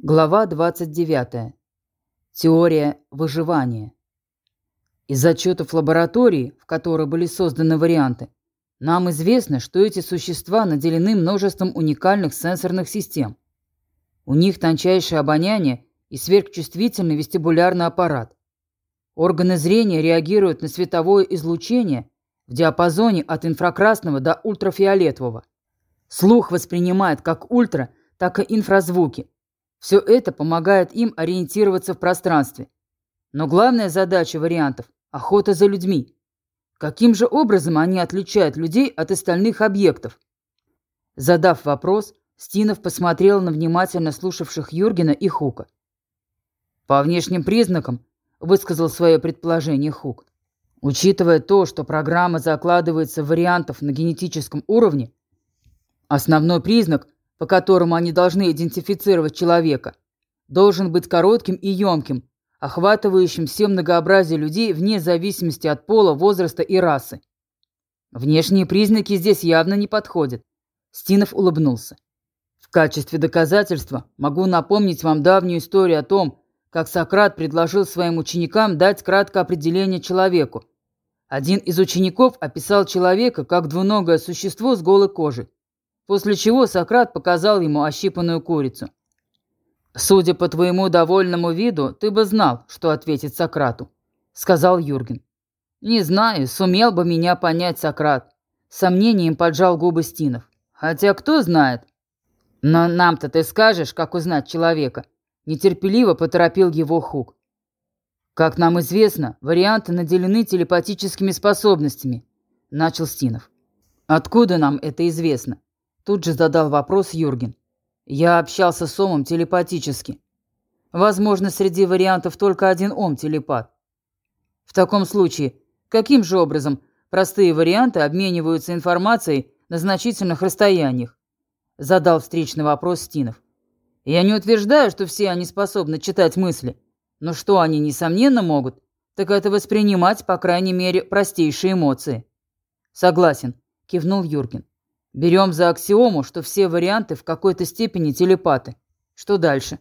Глава 29. Теория выживания. Из отчетов лаборатории, в которой были созданы варианты, нам известно, что эти существа наделены множеством уникальных сенсорных систем. У них тончайшее обоняние и сверхчувствительный вестибулярный аппарат. Органы зрения реагируют на световое излучение в диапазоне от инфракрасного до ультрафиолетового. Слух воспринимает как ультра, так и инфразвуки – все это помогает им ориентироваться в пространстве. Но главная задача вариантов – охота за людьми. Каким же образом они отличают людей от остальных объектов? Задав вопрос, Стинов посмотрел на внимательно слушавших Юргена и Хука. «По внешним признакам», – высказал свое предположение Хук. «Учитывая то, что программа закладывается вариантов на генетическом уровне, основной признак – по которому они должны идентифицировать человека, должен быть коротким и емким, охватывающим все многообразие людей вне зависимости от пола, возраста и расы. Внешние признаки здесь явно не подходят. Стинов улыбнулся. В качестве доказательства могу напомнить вам давнюю историю о том, как Сократ предложил своим ученикам дать краткое определение человеку. Один из учеников описал человека как двуногое существо с голой кожей. После чего Сократ показал ему ощипанную курицу. «Судя по твоему довольному виду, ты бы знал, что ответить Сократу», — сказал Юрген. «Не знаю, сумел бы меня понять Сократ». сомнением поджал губы Стинов. «Хотя кто знает?» «Но нам-то ты скажешь, как узнать человека?» Нетерпеливо поторопил его Хук. «Как нам известно, варианты наделены телепатическими способностями», — начал Стинов. «Откуда нам это известно?» Тут же задал вопрос Юрген. Я общался с Омом телепатически. Возможно, среди вариантов только один Ом телепат. В таком случае, каким же образом простые варианты обмениваются информацией на значительных расстояниях? Задал встречный вопрос Стинов. Я не утверждаю, что все они способны читать мысли, но что они, несомненно, могут, так это воспринимать, по крайней мере, простейшие эмоции. Согласен, кивнул Юрген. Берем за аксиому, что все варианты в какой-то степени телепаты. Что дальше?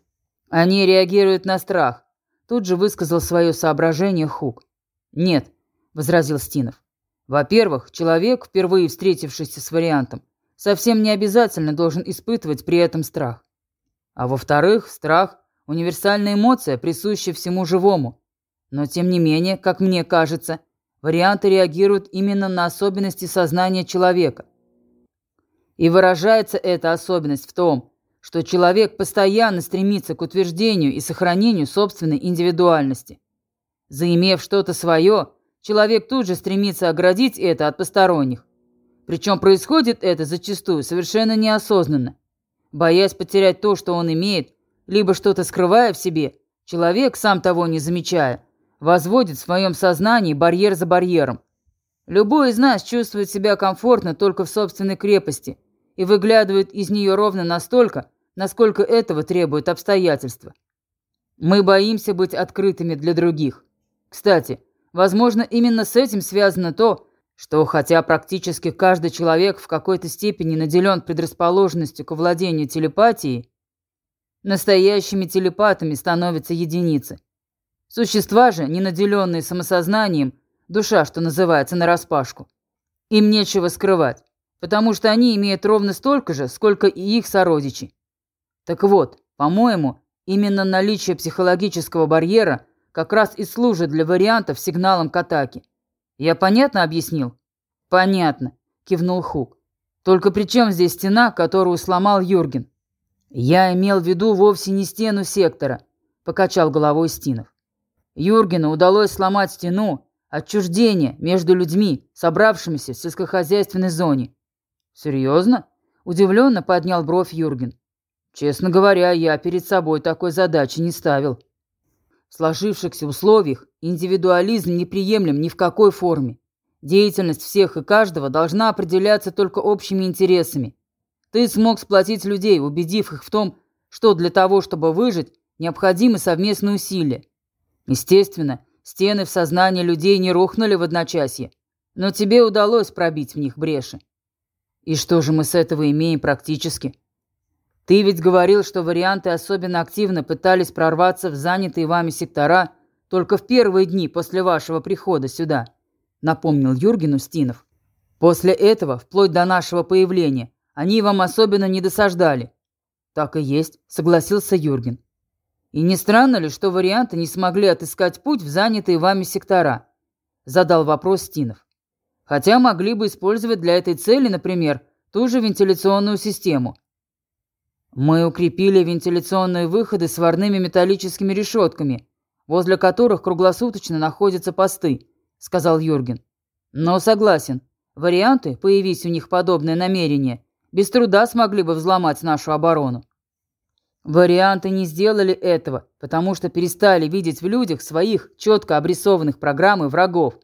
Они реагируют на страх. Тут же высказал свое соображение Хук. Нет, возразил Стинов. Во-первых, человек, впервые встретившийся с вариантом, совсем не обязательно должен испытывать при этом страх. А во-вторых, страх – универсальная эмоция, присущая всему живому. Но тем не менее, как мне кажется, варианты реагируют именно на особенности сознания человека – и выражается эта особенность в том, что человек постоянно стремится к утверждению и сохранению собственной индивидуальности. Заимев что-то свое, человек тут же стремится оградить это от посторонних. Причем происходит это зачастую совершенно неосознанно. Боясь потерять то, что он имеет, либо что-то скрывая в себе, человек, сам того не замечая, возводит в своем сознании барьер за барьером. Любой из нас чувствует себя комфортно только в собственной крепости – и выглядывают из нее ровно настолько, насколько этого требуют обстоятельства. Мы боимся быть открытыми для других. Кстати, возможно, именно с этим связано то, что хотя практически каждый человек в какой-то степени наделен предрасположенностью к владению телепатией, настоящими телепатами становятся единицы. Существа же, не наделенные самосознанием, душа, что называется, нараспашку. Им нечего скрывать потому что они имеют ровно столько же, сколько и их сородичи. Так вот, по-моему, именно наличие психологического барьера как раз и служит для вариантов сигналом к атаке. Я понятно объяснил? Понятно, кивнул Хук. Только при чем здесь стена, которую сломал Юрген? Я имел в виду вовсе не стену сектора, покачал головой Стинов. Юргену удалось сломать стену отчуждения между людьми, собравшимися в сельскохозяйственной зоне. «Серьезно?» – удивленно поднял бровь Юрген. «Честно говоря, я перед собой такой задачи не ставил. В сложившихся условиях индивидуализм неприемлем ни в какой форме. Деятельность всех и каждого должна определяться только общими интересами. Ты смог сплотить людей, убедив их в том, что для того, чтобы выжить, необходимы совместные усилия. Естественно, стены в сознании людей не рухнули в одночасье, но тебе удалось пробить в них бреши. И что же мы с этого имеем практически? Ты ведь говорил, что варианты особенно активно пытались прорваться в занятые вами сектора только в первые дни после вашего прихода сюда, напомнил Юргену Стинов. После этого, вплоть до нашего появления, они вам особенно не досаждали. Так и есть, согласился Юрген. И не странно ли, что варианты не смогли отыскать путь в занятые вами сектора? Задал вопрос Стинов. Хотя могли бы использовать для этой цели, например, ту же вентиляционную систему – мы укрепили вентиляционные выходы сварными металлическими решетками, возле которых круглосуточно находятся посты, сказал Юрген. Но согласен, варианты, появись у них подобное намерение, без труда смогли бы взломать нашу оборону. Варианты не сделали этого, потому что перестали видеть в людях своих четко обрисованных программ и врагов.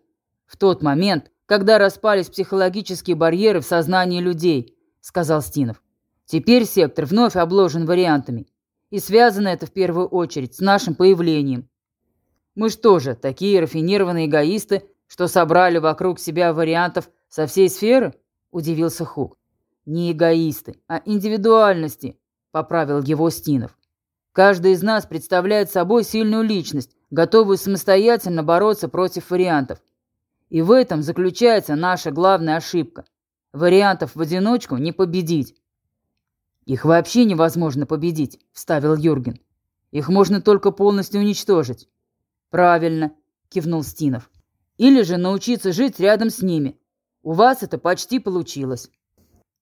В тот момент, когда распались психологические барьеры в сознании людей, сказал Стинов. Теперь сектор вновь обложен вариантами. И связано это в первую очередь с нашим появлением. Мы что же, такие рафинированные эгоисты, что собрали вокруг себя вариантов со всей сферы? Удивился Хук. Не эгоисты, а индивидуальности, поправил его Стинов. Каждый из нас представляет собой сильную личность, готовую самостоятельно бороться против вариантов. И в этом заключается наша главная ошибка. Вариантов в одиночку не победить. «Их вообще невозможно победить», — вставил Юрген. «Их можно только полностью уничтожить». «Правильно», — кивнул Стинов. «Или же научиться жить рядом с ними. У вас это почти получилось».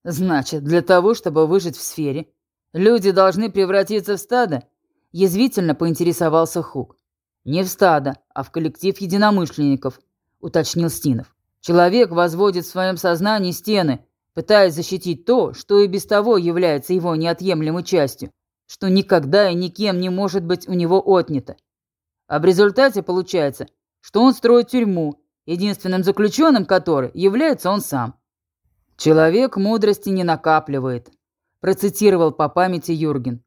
«Значит, для того, чтобы выжить в сфере, люди должны превратиться в стадо?» — язвительно поинтересовался Хук. «Не в стадо, а в коллектив единомышленников», — уточнил Стинов. «Человек возводит в своем сознании стены, пытаясь защитить то, что и без того является его неотъемлемой частью, что никогда и никем не может быть у него отнято. А в результате получается, что он строит тюрьму, единственным заключенным которой является он сам. «Человек мудрости не накапливает», процитировал по памяти Юрген.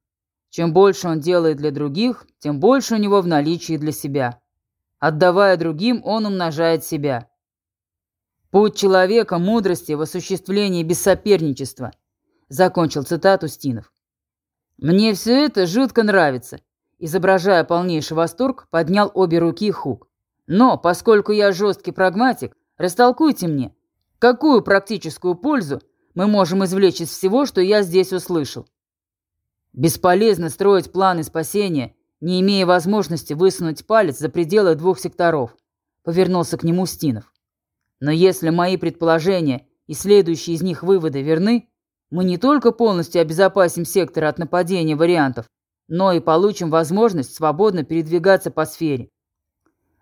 «Чем больше он делает для других, тем больше у него в наличии для себя. Отдавая другим, он умножает себя. Путь человека мудрости в осуществлении без соперничества. Закончил цитату Стинов. Мне все это жутко нравится. Изображая полнейший восторг, поднял обе руки Хук. Но, поскольку я жесткий прагматик, растолкуйте мне, какую практическую пользу мы можем извлечь из всего, что я здесь услышал. Бесполезно строить планы спасения, не имея возможности высунуть палец за пределы двух секторов. Повернулся к нему Стинов. Но если мои предположения и следующие из них выводы верны, мы не только полностью обезопасим сектор от нападения вариантов, но и получим возможность свободно передвигаться по сфере.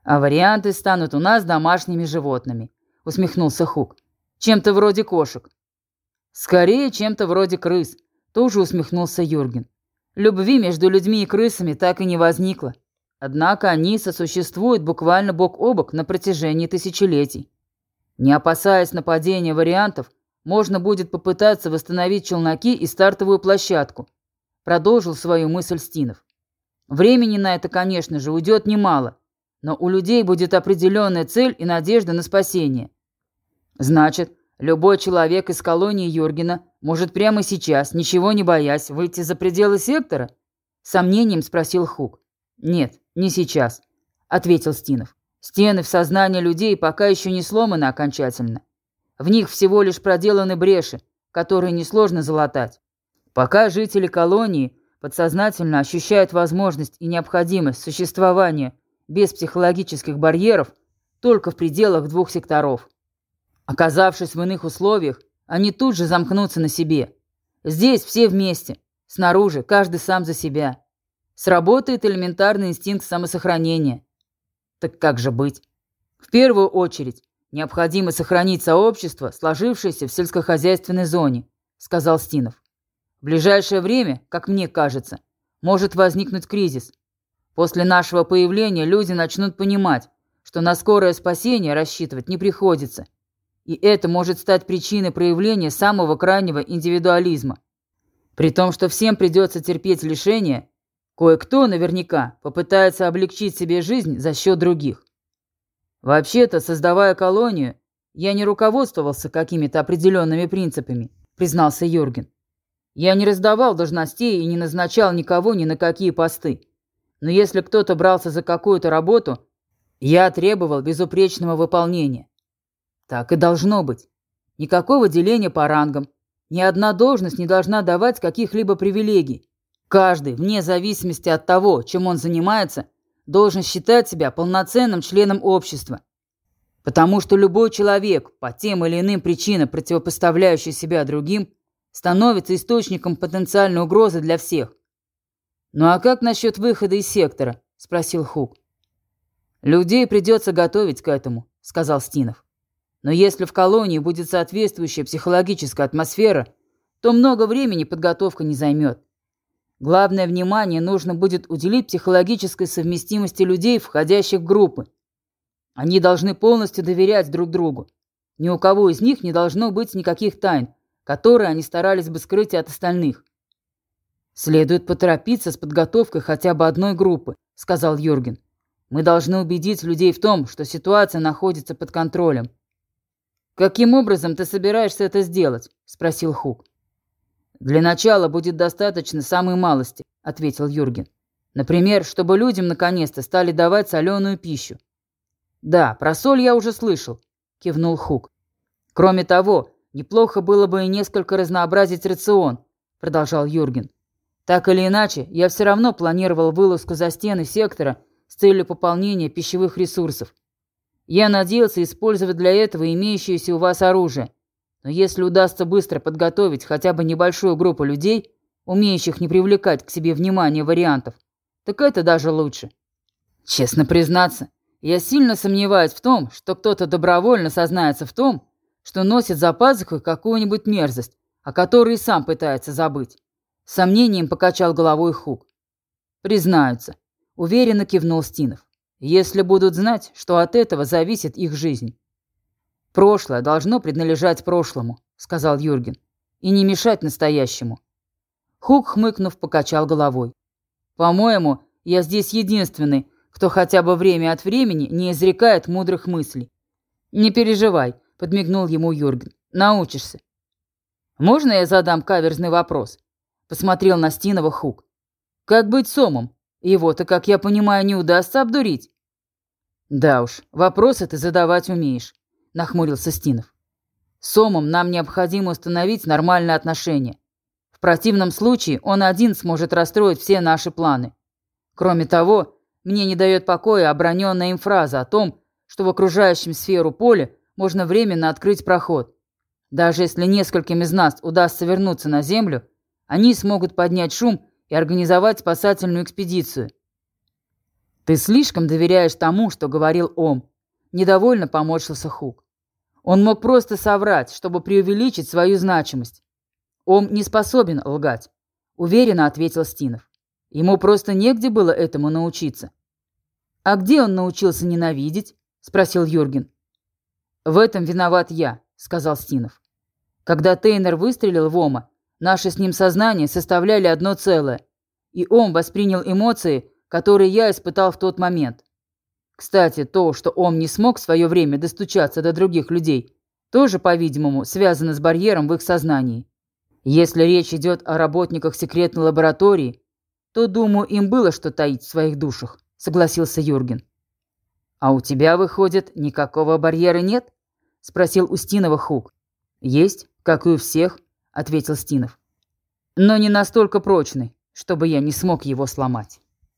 А варианты станут у нас домашними животными, усмехнулся Хук. Чем-то вроде кошек. Скорее, чем-то вроде крыс, тоже усмехнулся Юрген. Любви между людьми и крысами так и не возникло. Однако они сосуществуют буквально бок о бок на протяжении тысячелетий. Не опасаясь нападения вариантов, можно будет попытаться восстановить челноки и стартовую площадку. Продолжил свою мысль Стинов. Времени на это, конечно же, уйдет немало, но у людей будет определенная цель и надежда на спасение. Значит, любой человек из колонии Юргена может прямо сейчас, ничего не боясь, выйти за пределы сектора? Сомнением спросил Хук. Нет, не сейчас, ответил Стинов. Стены в сознании людей пока еще не сломаны окончательно. В них всего лишь проделаны бреши, которые несложно залатать. Пока жители колонии подсознательно ощущают возможность и необходимость существования без психологических барьеров только в пределах двух секторов. Оказавшись в иных условиях, они тут же замкнутся на себе. Здесь все вместе, снаружи каждый сам за себя. Сработает элементарный инстинкт самосохранения – так как же быть? В первую очередь, необходимо сохранить сообщество, сложившееся в сельскохозяйственной зоне, сказал Стинов. В ближайшее время, как мне кажется, может возникнуть кризис. После нашего появления люди начнут понимать, что на скорое спасение рассчитывать не приходится. И это может стать причиной проявления самого крайнего индивидуализма. При том, что всем придется терпеть лишения, Кое-кто наверняка попытается облегчить себе жизнь за счет других. Вообще-то, создавая колонию, я не руководствовался какими-то определенными принципами, признался Юрген. Я не раздавал должностей и не назначал никого ни на какие посты. Но если кто-то брался за какую-то работу, я требовал безупречного выполнения. Так и должно быть. Никакого деления по рангам. Ни одна должность не должна давать каких-либо привилегий. Каждый, вне зависимости от того, чем он занимается, должен считать себя полноценным членом общества. Потому что любой человек, по тем или иным причинам противопоставляющий себя другим, становится источником потенциальной угрозы для всех. «Ну а как насчет выхода из сектора?» – спросил Хук. «Людей придется готовить к этому», – сказал Стинов. «Но если в колонии будет соответствующая психологическая атмосфера, то много времени подготовка не займет. Главное внимание нужно будет уделить психологической совместимости людей, входящих в группы. Они должны полностью доверять друг другу. Ни у кого из них не должно быть никаких тайн, которые они старались бы скрыть от остальных. «Следует поторопиться с подготовкой хотя бы одной группы», — сказал Юрген. «Мы должны убедить людей в том, что ситуация находится под контролем». «Каким образом ты собираешься это сделать?» — спросил Хук. «Для начала будет достаточно самой малости», — ответил Юрген. «Например, чтобы людям наконец-то стали давать соленую пищу». «Да, про соль я уже слышал», — кивнул Хук. «Кроме того, Неплохо было бы и несколько разнообразить рацион, продолжал Юрген. Так или иначе, я все равно планировал вылазку за стены сектора с целью пополнения пищевых ресурсов. Я надеялся использовать для этого имеющееся у вас оружие. Но если удастся быстро подготовить хотя бы небольшую группу людей, умеющих не привлекать к себе внимание вариантов, так это даже лучше. Честно признаться, я сильно сомневаюсь в том, что кто-то добровольно сознается в том, что носит за пазухой какую-нибудь мерзость, о которой и сам пытается забыть. С сомнением покачал головой Хук. Признаются. Уверенно кивнул Стинов. Если будут знать, что от этого зависит их жизнь. Прошлое должно принадлежать прошлому, сказал Юрген, и не мешать настоящему. Хук, хмыкнув, покачал головой. По-моему, я здесь единственный, кто хотя бы время от времени не изрекает мудрых мыслей. Не переживай, подмигнул ему Юрген. Научишься. Можно я задам каверзный вопрос? Посмотрел на Стинова Хук. Как быть сомом? Его-то, как я понимаю, не удастся обдурить. Да уж, вопросы ты задавать умеешь, нахмурился Стинов. Сомом нам необходимо установить нормальные отношения. В противном случае он один сможет расстроить все наши планы. Кроме того, мне не дает покоя оброненная им фраза о том, что в окружающем сферу поле можно временно открыть проход. Даже если нескольким из нас удастся вернуться на Землю, они смогут поднять шум и организовать спасательную экспедицию. Ты слишком доверяешь тому, что говорил Ом. Недовольно поморщился Хук. Он мог просто соврать, чтобы преувеличить свою значимость. Ом не способен лгать, уверенно ответил Стинов. Ему просто негде было этому научиться. А где он научился ненавидеть? спросил Юрген. «В этом виноват я», — сказал Стинов. «Когда Тейнер выстрелил в Ома, наши с ним сознания составляли одно целое, и Ом воспринял эмоции, которые я испытал в тот момент. Кстати, то, что Ом не смог в свое время достучаться до других людей, тоже, по-видимому, связано с барьером в их сознании. Если речь идет о работниках секретной лаборатории, то, думаю, им было что таить в своих душах», — согласился Юрген. «А у тебя, выходит, никакого барьера нет?» — спросил Устинова Хук. «Есть, как и у всех», — ответил Стинов. «Но не настолько прочный, чтобы я не смог его сломать».